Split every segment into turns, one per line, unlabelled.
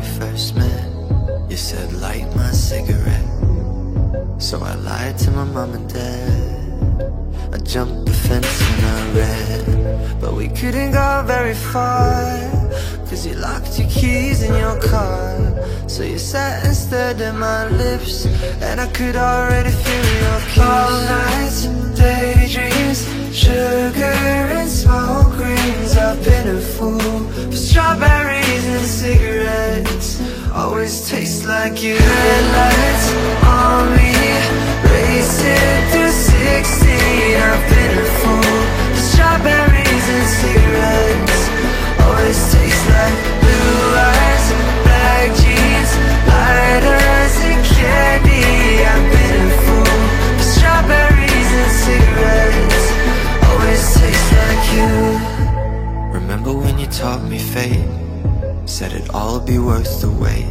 first met You said light my cigarette. So I lied to my mom and dad. I jumped the fence when I ran But we couldn't go very far Cause you locked your keys in your car. So you sat and stared at my lips And I could already feel your kiss. All nights, daydreams Sugar and smoke rings. I've been a fool For strawberries and cigarettes Always taste like you Headlights on me. Racing through 16 I've been a fool. For strawberries and cigarettes Always taste like blue eyes Black jeans Lighters and candy. I've been a fool. For strawberries and cigarettes Always taste like you. Remember when you taught me fate Said it'd all be worth the wait.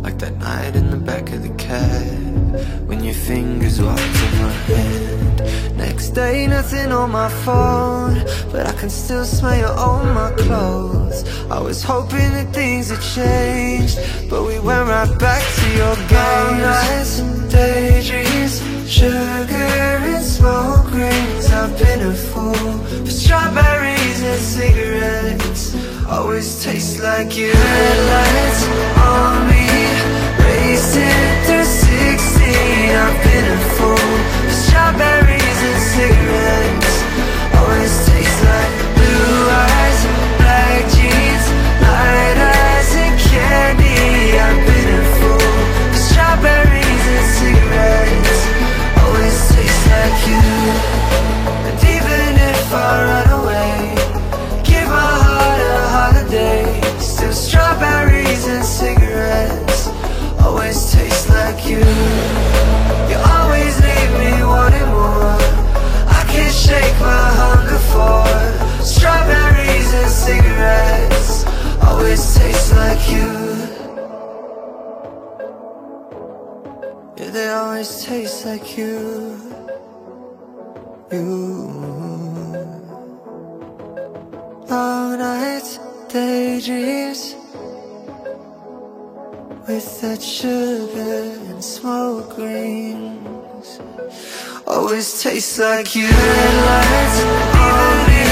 Like that night in the back of the cab When your fingers walked in my hand Next day nothing on my phone But I can still smell you on my clothes. I was hoping that things had changed But we went right back to your games. nights and daydreams Always taste like you Headlights on they always taste like you. You. Long nights, daydreams With that sugar and smoke rings. Always tastes like you. Headlights on me